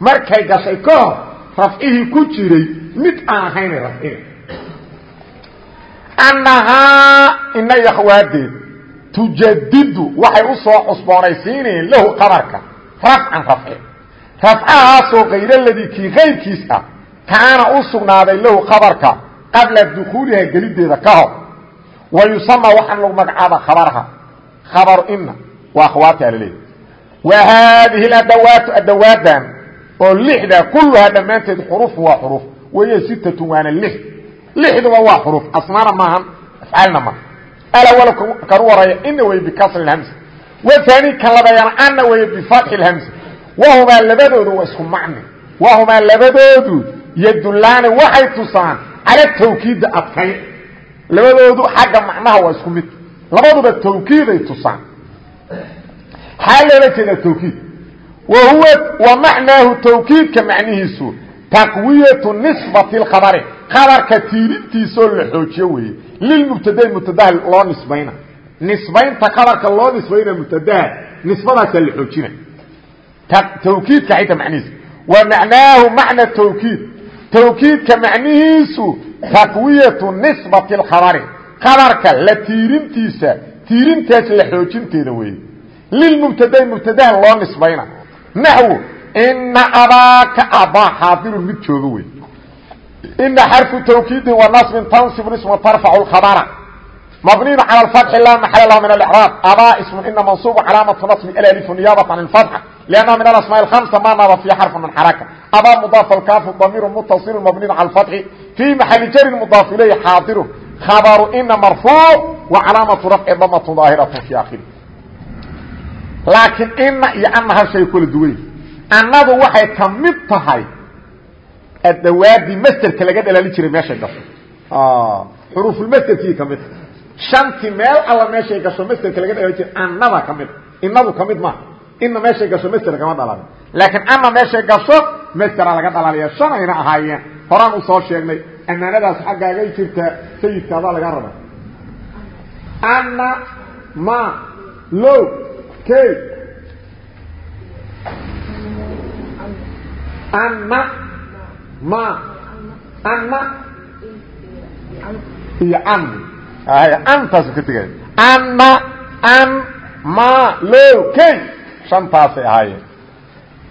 markay gashay ka hor rafcihii ku jiray mid aan ahaynay rafcine annahaa ina iyo khawaadeed tujadidu waxay u soo cusboonaysiineen lahu khabarka. Rafcan rafce. Rafcahaasoo kayr ladii kii kayrkiis ah kaana u sugnaaday lahu khabarka qabla dukuuliha gelideeda ka hor. Wa yusama waxaan lagu magacaaba khabarha khabaru ina waa akhwaati alaleeya wa haadihi adawaatu adawaadan oo lixda kulluhaa dhammaanteed xurufu waa xuruf wahiy sitatun waana lix. Lixduba waa xuruf asmaana maahan afcaalna maaha alawal kan u horreeya ina wey bikasri اhamsa waani kan labadoodu yadulaani waxay tusaan cala tawkiida adkayn. Labadoodu xagga macnaha waa isku mid. Labaduba tawkiiday tusaan. Xaa loola jeedaa tawkiid. Wa huwa wa macnaahu tawkiidka macnihiisu taqwiyatu nisbati اkhabari khabarka tiirintiisoo la xoojiyo weeye. Lilmubtadai mubtadaha loo nisbayna. Nisbaynta khabarka loo nisbayna mubtadaha nisbadaasaa la xoojina. Tawkiidka tawkiidka macnihiisu taqwiyatu nisbati اkhabari khabarka la tiirintiisa tiirintaas la xoojinteeda weeye. Lilmubtadai mubtadaha loo nisbayna. Naxwu ina abaaka abaa xaadirun mid jooga wey ina xarfu tawkiidin wa nasbin tansibu isma tarfacu khabara mabniyu calى اfatxi la maxal lah min اlcraab abaa ismu ina mansubu calaamatu naصbi alalifu niyaabata can اfatxa لأnnaha min alasmاء الhamسa ma naaba fi xarfi min xaraka abaa mudaaf alkaafu damiru mutasilu mabniyu calى اfatxi fii maxali jarin mudaaf ilayhi xaadiru khabaru ina marfuuc wa calaamatu rafci damatu daahiraة fi akhiri laakiin ina iyo ana hal shay kala duway annadu waxay ka mid tahay adawaadii masderka laga dhalaali jiray meeshay gasho shantii meel alla meeshay gasho masderka laga jiray annada ka mid. Inadu ka mid maaha ina meeshay gasho masder kama dhalaalin. Laakiin ana meeshay gasho masdera laga dhalaaliya. Shanayna ahaayeen. Horaan u soo sheegnay. Ammaanadaas xaggaagay jirta sayidka adaa laga raba ana ma lo k ana ma. Ana iyo an antaasu ka tegay ana an ma lo kay shantaasay ahaayeen.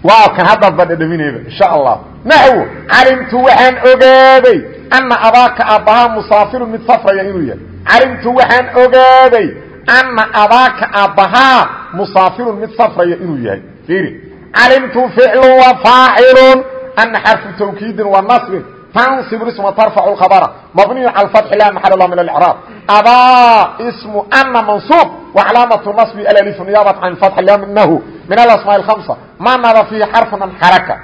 Waa kan haddaad ba dhadhaminayba insha allah naxwo calimtu waxaan ogaaday ana abaaka aabbahaa musaafirun mid safraya inuu yahay. Calimtu waxaan ogaaday ana abaaka aabbahaa musaafirun mid safraya inuu yahay. Fiiri. Calimtu ficlu wa faacilun. Ana xarfu tawkiidin wa nasbin tansib isma tarfacu khabara mabniyu cala fatxi la maxal lah min alcraab abaa ismu ana mansuub wa calaamatu nasbi alalifu niyaabat can fatxi lanahu min alasmaa اhamsa ma nada fiihi xarfan xaraka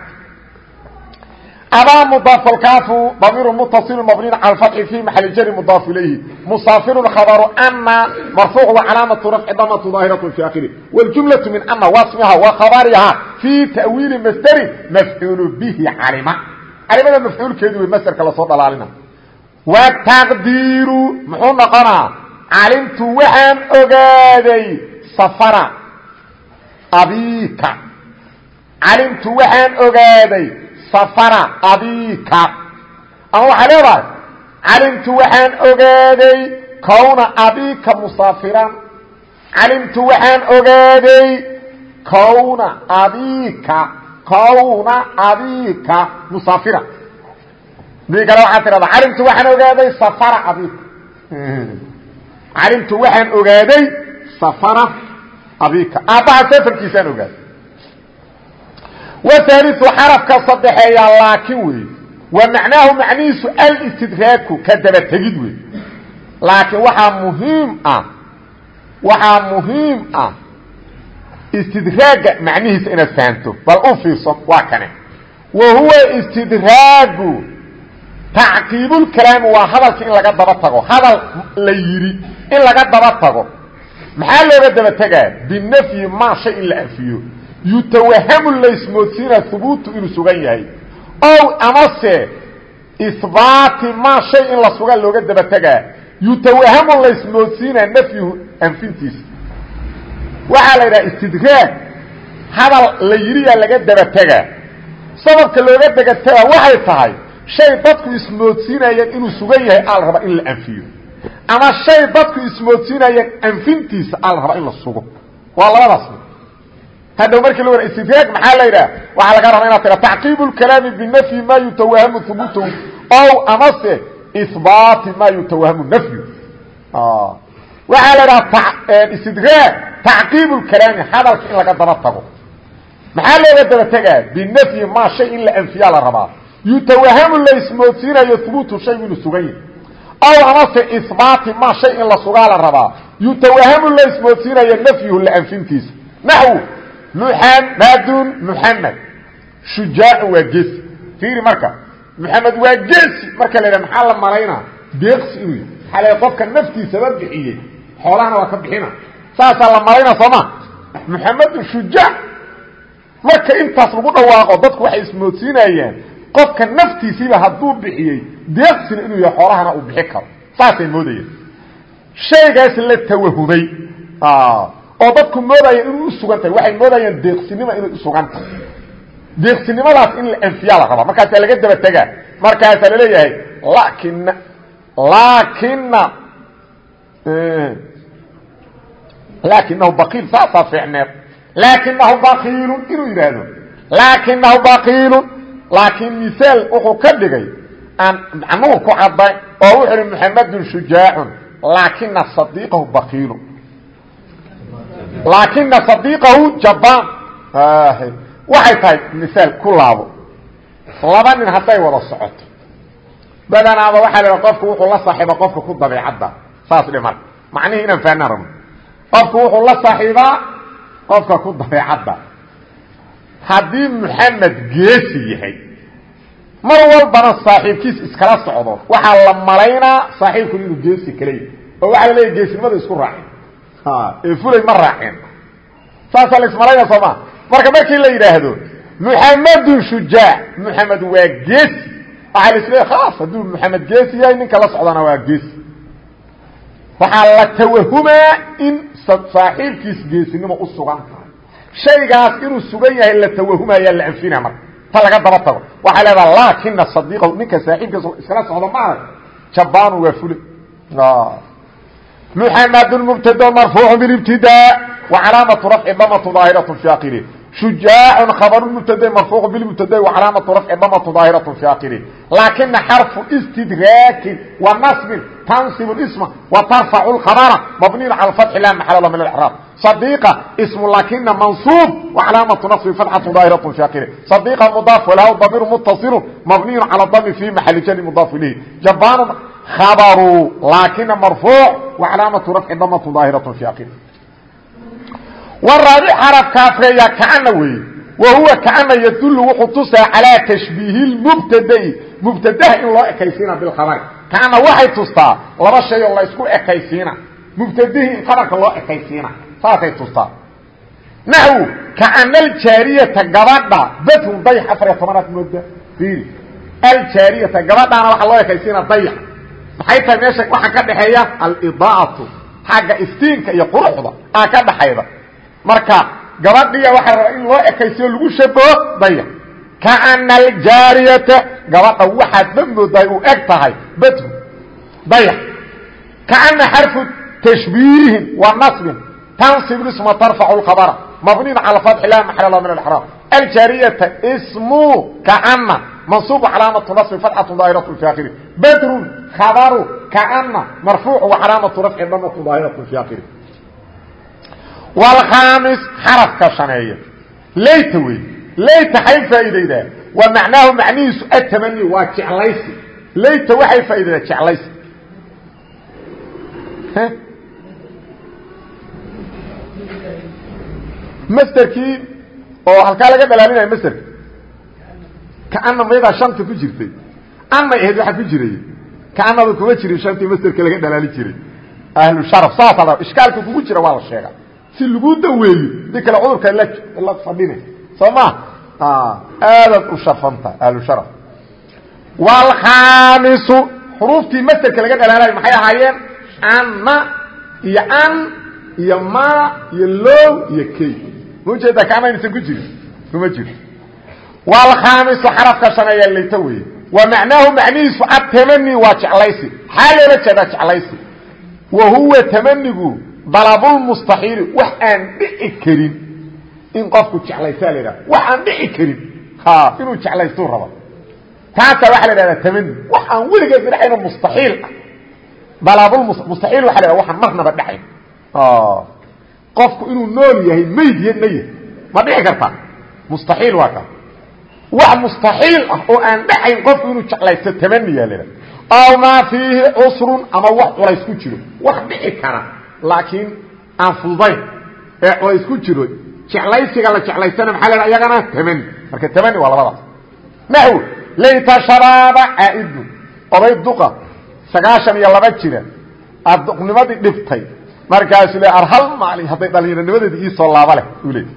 abaa mdaaf kaafu damiir mutaصil mabniy calى fathi fi maxal jari mdaaf ilayhi musaafiru khabru ana marfuuc wa calaamatu rafci damatu daahiraة fi akhiri wاljumlaةu min ana wasmiha wa khabariha fii ta'wiili masderi mafcuul bihi calima calimada mafcuulkeedu wey masderka la soo dhalaalina wataqdiiru muxuu noqonaa calimtu waxaan ogaaday safara abika calimtu waxaan ogaaday safara abika ama waxaa leedahay calimtu waxaan ogaaday kowna abika musaafiran. Calimtu waxaan ogaaday kowna abika kowna abika musaafira dii kale waxaa tidhahdaa calimtu waxaan ogaaday safara abika calimtu waxaan ogaaday safara abika aabbaha safarkiisaan ogaaday whaaliu xarafka sadexeeya laakin wey wa macnaahu macnihiisu alistidraaku ka daba tegid wey laakiin waxaa muhiim ah waxaa muhiim ah istidraaga macnihiisa inaad fahamto bal u fiirso waa kane. Wa huwa istidraagu tacqiibulkalaami waa hadalka in laga daba tago. Hadal la yidhi in laga daba tago. Maxaa looga daba tegaa binafyi maa shay in la anfiyo. Yutawahamu laysmoodsiina hubuutu inuu sugan yahay. Ow amase ihbaati maa shay in la sugan looga daba tegaa yutawahamu laysmoodsiina nafyuhu waxaa la yidhaha istidraag hadal la yidhiyaa laga daba tegaa sababka looga daba tegaa waxay tahay shay dadku ismoodsiinayeen inuu sugan yahay aa la rabaa in la anfiyo. Ama shay dadku ismoodsiinayeen anfintiisa aa la rabaa in la sugo. Waa labadaas. Hadhow markii la wara istidraag maxaa la yidhaha waxaa laga rabaa inaad tira tacqiib اkalaami binafyi ma yutawahamu hubuutu ow amase ihbaati ma yutawahamu nafyu waxaa la idhaha istidraag tacqiib اkalaami hadalka in laga daba tago. Maxaa looga daba tegaa? Binafyi ma shay in la anfiyaa la rabaa. Yutawahamu la ismoodsiinayo hubuutu shay inuu sugan yahy ow amase ihbaati ma shay in la sugaa la rabaa. Yutawahamu la ismoodsiinayo nafyuhu la anfintiisa naxw muxamadun muxamed shujaacu waa geesi. Fiiri marka muxamed waa geesi. Marka la yidhaha maxaa la malaynaa deeqsi inuu yahy la qofka naftiisaba bixiyey xoolahana waa ka bixina. Saasaa la malaynaa sooma muxamedun shujaac marka intaas lagu dhawaaqo dadku waxay ismoodsiinayaan qofka naftiisiiba hadduu bixiyey deeqsina inuu yahay xoolahana uu bixi karo. Saasay moodayeen. Shaygaas la tawahumay oo dadku moodayeen inuu usugan tahay. Waxay moodayeen deeqsinima inay usugan tahay. Deeqsinimadaas in la anfiyaa la rabaa. Markaasaa laga daba tegaa markaasaa la leeyahay lakina lakina laakinahu bakiil saasaa fiicneed laakinahu bakiilun inuu yidhaahdo laakinahu bakiilun laakiin misaal wuxuu ka dhigay aan macnuhu ku cadday oo wuxu uhi muxamedun shujaacun laakina sadiiqahu bakiilun laakina صadiiqahu jabaan waxay tahay misaal ku laabo laba nin hadday wada socoto badanaaba waxaa la qofku wuxuu la saaxiiba qofka ku dabeecadda saas dhe marka macnihii inaan fahnaan rabno qofku wuxuu la saaxiibaa qofka ku dabeecadda. Haddii muxamed geesi yahay mar walbana saaxiibkiis iskala socdo. Waxaa la malaynaa saaxiibku inuu geesi kale yahy oo waxaa la leeya geesinimada isku raacin ee fulay ma raaceen. Saasaa la ismalayna sooma marka markii la yidhaahdo muxamedun shujaac muxamed waa geesi. Waxaa la isleeya khalaas hadduu muxamed geesi yahay ninka la socdana waa geesi waxaa la tawahumaa in saaxiibkiis geesinimo u sugan tahay. Shaygaas inuu sugan yahay la tawahumayaa la anfina marka. Ta laga daba tago. Waxay leedaha laakina sadiiqahu ninka saaxiibkiis iskala socdo maaa jabanu waa fule muxanadun mubtado marfuucu bilibtidaa wa calaamatu rafci damatu daahiratu fi خبر المبتدا مرفوع بالمبتدا وعلامة رفع ضمة ظاهرة في آخره لكن حرف استدراك ونصب تنصب الاسم وترفع الخبر مبني على الفتح لا محل له من الاعراب صديقة اسم لكن منصوب وعلامة نصب فتحة ظاهرة في آخره صديقة مضاف وله ضمير متصل مبني على الضم في محل جر مضاف إليه جبان خبر لكن مرفوع وعلامة رفع ضمة ظاهرة في آخره waraabi xarafka afreeya kaana weeye wa huwa kaana yadullu wuxuu tusaa calaa tashbiihi lmubtadai mubtadaha in loo ekaysiina bilkhabari kaana waxay tustaa laba shay oo la isku ekaysiina. Mubtadihii in khabarka loo ekaysiina. Saasay tustaa. Naxwu kaana aljaariyata gabadha. Badrun dayax afar iyo tobanaad mooda. Fiiri. Aljaariyata gabadhaana waxaa loo ekaysiina dayax maxay tahay meesha waxaa ka dhexeeya? Alidaa'atu xagga iftiinka iyo quruxda. Aa ka dhaxayda marka gabadhiya waxaa rabaa in loo ekaysiyo lagu shabaho dayax kaana aljaariyata gabadha waxaad ma moodahay u eg tahay badrun dayax kaana xarfu tashbiihin wa nasbin tansib isma tarfacu lkhabara mabniin cala fatxi la maxal lah min alxraam aljaariyata ismu kaana mansuub calaamatu nasbi fatxatu daahiratu fi akhiri badrun khabaru kaana marfuuc wa calaamatu rafci damatu daahiratu fi akhiri wlkhaamis xarafka shaneeya. Layta wey layta xay faa'iidaydaa wa macnaahu macnihiisu atamani waa jeclaysi. Layta waxay faa'iidaydaa jeclaysi. Msterkii oo halkaa laga dhalaalinaya msterka kaana mayadaa shanta ku jirtay. Anay ahayd waxaa ku jiray. Kaanada kuma jirin shantii masterka laga dhalaali jiray. Ahlu sharaf saasa ishkaalka kugu jira waa la sheega si lagu daweeyo di kale cudurka la fadhina soo ma aadaad u sharfanta ahlu sharaf. Wlkhaamisu xuruuftii masterka laga dhalaalayo maxay ahaayeen? Anna iyo an iyo ma iyo low iyo key ma u jeedaa kaanaynasan ku jirin kuma jiro. Wlkhaamisu xarafka shaneeya layta weye wa macnaahu macnihiisu atamani waa jeclaysi. Xaa loola jeedaa jeclaysi. Wa huwa tamanigu dalabulmustaxiili wax aan dhici karin. In qofku jeclaysaa la idhaha wax aan dhici karin. Inuu jeclaystuu rabo. Taasaa waxaa la idhahdaa tamani wax aan weligeed dhacayno mustaxiil ah dalabulmustaxiil waxa la hahda waxaan marnaba dhacayn qofku inuu nool yahay mayd yadna yahay. Ma dhici karta mustaxiil waa ka. Wax mustaxiil ah oo aan dhacayn qofku inuu jeclaysto tamaniya la aw maa fiihi cusrun ama wax culays ku jiro. Wax dhici kara laakiin aan fududayn ee culays ku jiro jeclaysiga la jeclaystana maxaa la iyagana tamani marka tamani waa labadaas. Naxw layta shabaaba caa'idu. Oday duqa sagaashan iyo laba jira. Aad duqnimadii dhibtay. Markaasuu le ar hal maalin hadday dhallinyaronimadeedii iisoo laaba leh uu leey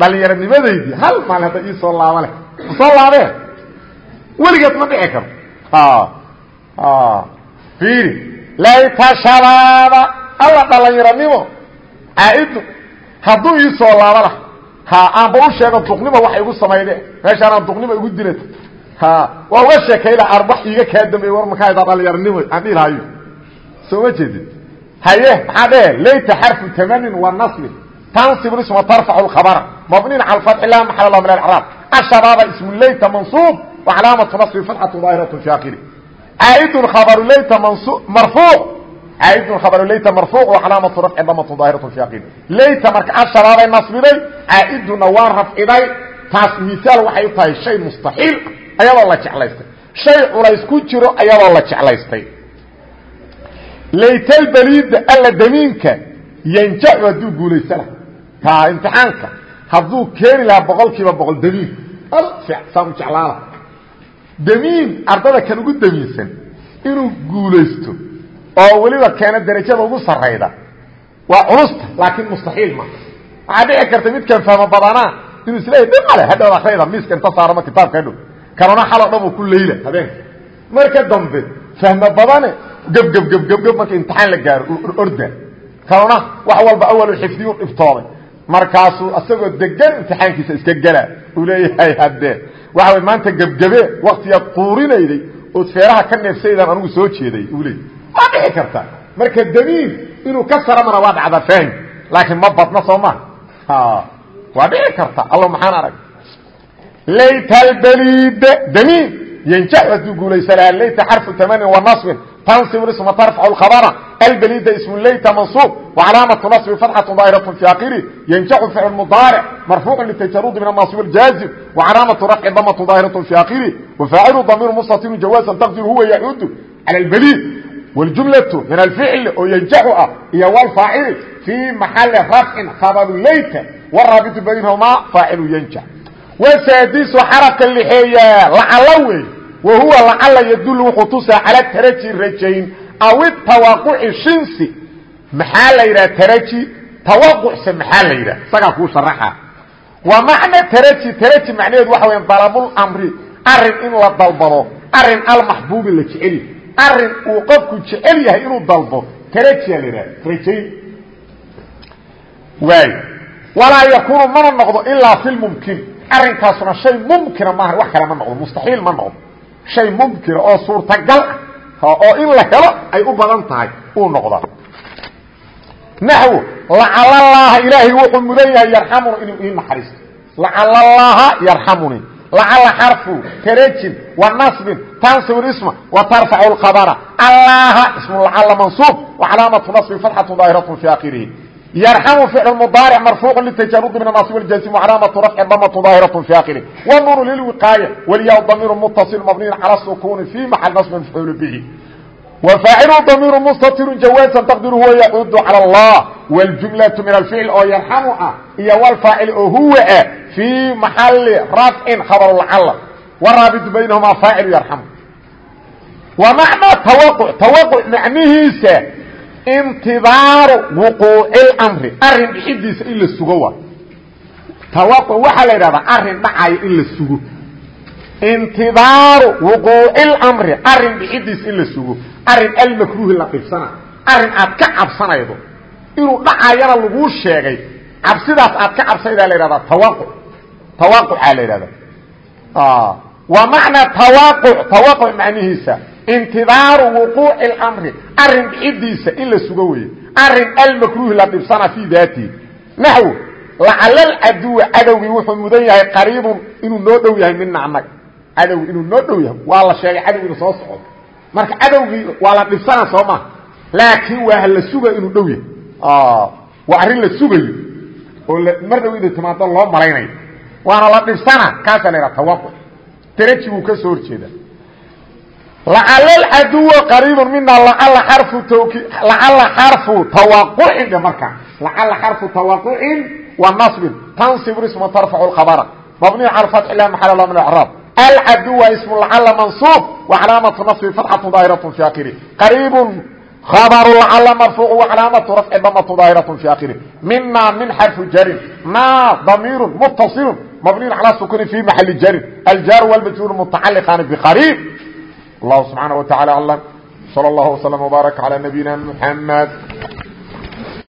dhallinyaronimadeydii hal maalin hadday iisoo laaba leh. Soo laabee? Weligeed ma dhici karo. Iiri layta shabaaba alla dhalinyaranimo caa'idu hadduu iisoo laaba lah ha aanba u sheego duqnimo waxay igu samayde meeshaanaan duqnimo igu dilata ha waa uga sheekayla arbax iiga kaa dambeeye war makaadaa dhalinyaranimo aan dhihi lahayo. Soo ma jeedid haye maxaa dhee layta xarfu tamanin wa naslin tansib isma tarfacu lkhabara mabniin cala fatxi la maxal lah min alcraab ashabaaba ismu layta mansuub wa calaamatu nasbi fatxatu daahiratu fi akhiri caaidun khabaru layta marfuuc caaidun khabaru layta marfuuc wa calaamatu rafci damatu daahiratu akhiri layta marka ashabaabay nasbiday caaiduna waa rafciday taas misaal waxay u tahay shay mustaxiil ayadoo la jeclaystay shay culays ku jiro ayadoo la jeclaystay laytalbaliida alla damiinka yanjaxu hadduu guulaysana ka imtixaanka hadduu keeni lahaa boqol kiiba boqol damiin saan u jeclaala damiin ardada kan ugu damiinsan inuu guulaysto oo weliba keena darajada ugu sarayda waa culusta laakiin mustaxiil ma. Waxaa dhici karta midkan fahmo badanaa inuu isleeyahy dhib male hadhow akrayda miiska inta saarama kitaabka hadhow. Kanuna xaloo dhan uu ku leyla habeenka marka dambe fahmo badane gebgebgebgebgeb marka imtixaan la gaaro orda kanuna wax walba awal xifdiyu dhibtooday markaasuu isagoo degan imtixaankiisa iska gela uu leeyahay haddee. Waxa maanta gebgebe waktigaad quurinayday ood feeraha ka neefsaydaan anugu soo jeeday uu leey waa dhici karta? Marka damiir inuu ka sara mana waa dhacda fahmi. Laakiin ma badna soo maa waa dhici karta. Allo maxaan arag? Layta albaliid damiir yanjaxu hadduu guulaysanaha layta xarfu tamanin wa nasbin. Tansibu isma tarfacu lkhabara albaliida ismu layta mansuub. Wacalaamatu nasbi fatxatu daahiratu fi akhiri yanjaxu ficlu mudaaric marfuucu litajarudi min amaasib aljaazim wacalaamatu rafci damatu daahiratu fi akhiri wafaacilu damiiru mustatiru jawaasan taqdiru huwa yacuudu cala albaliid على البليد والجملة من الفعل وينجح هي والفاعل في محل رفع خبر ليت waraabitu baynahmaa faacilu yanjax wasaadisu xarafka lixeeya lacala wey wa huwa lacala yadul wuxuu tusaa cala taraji rajayn aw itawaquci shinsi maxaa la yidhaha taraji tawaqucse maxaa la yidhaha isagaa kuu sharaxa wa macna taraji taraji macnaheedu waxa weya dalabulmri arin in la dalbado arin almaxbuubi la jecel arrin uu qofku jecel yahay inuu dalbo tarajiya la yidhaha rajayn. Waay walaa yakunu mana noqdo ilaa fi lmumkin arrinkaasuna shay mumkina maaha wax kale ma noqdo mustaxiil ma noqdo. Shay mumkina oo suurtagal ah oo in la helo ay u badan tahay uu noqda naxwo lacalallaaha ilaahay wuxuu mudan yahay yarxamuni inuu ii naxariisto. Lacalallaaha yarxamuni lacala xarfu tarajim wa nasbin tansibu isma wa tarfacu lkhabara. Allaha ismu lacala mansuub wa calaamatu nasbi fatxatu daahiratun fi akhirihi yarxamu ficlu mudaaric marfuucu litajarubi min anasib waljazim wa calaamatu rafci damatu daahiratun fi akhirihi wa nuru lilwiqaaya walyaa damiiru muttasil mabniyin cala sukuuni fi maxal nasbi mafcuulu bihi. وفاعل ضمير مستتر جوازا تقدر هو يعود على الله والجملة من الفعل أو يرحمها هي والفاعل هو في محل رفع خبر العل والرابط بينهما فاعل يرحمه ومعنى توقع توقع معنيهيسه intidaaru wuquuci اmri arin dhixidiisa in la sugo waa tawaqu waxaa la yidhahdaa arin dhacayo in la sugo intidaaru wuquuci اmri arrin dhixidiisa in la sugo arrin almakruuhi la dhibsana arrin aad ka cabsanaydo. Inuu dhacayana laguu sheegay cabsidaas aad ka cabsaydaa la yidhahdaa tawaqu tawaqucaa la yidhahdaa. Waa macnaa tawaquc tawaquc macnihiisa intidaaru wuquuci اmri arrin dhicidiisa in la sugo weye arrin almakruuhi la dhibsana fii daatihi naxw lacala caduwa cadowgii wuxuu mudan yahay qariibun cadowgi inuu noo dhow yahay waa la sheegay cadowgiina soo socdo. Marka cadowgii waa la dhibsana soo maha laakiin waa hala suga inuu dhow yahay. Waa arrin la sugayo oo mar dhow inay timaado loo malaynayo. Waana la dhibsana kaasaa la yhaha tawaquc daraji buu ka soo horjeeda lacala caduwa qariibu mina lacala xarfu tawki lacala xarfu tawaqucin dhe markaa lacala xarfu tawaqucin wa nasbin. Tansib isma tarfacu khabara mabniy cala fatxi lah maxal lah min acraab alcaduwa ismu lacala mansuub wa calaamatu nasbi fatxatu daahiratu fi akhiri qariibun khabaru lacala marfuucu wa calaamatu rafci damatu daahiratu fi akhiri mina min xarfu jarin ma damiiru mutasilun mabniy cala sukuni fi maxali jarin aljar wاlmajhuur mutacaliqaani bqariib الله سبحانه وتعالى أعلم صلى الله وسلم وبارك على نبينا محمد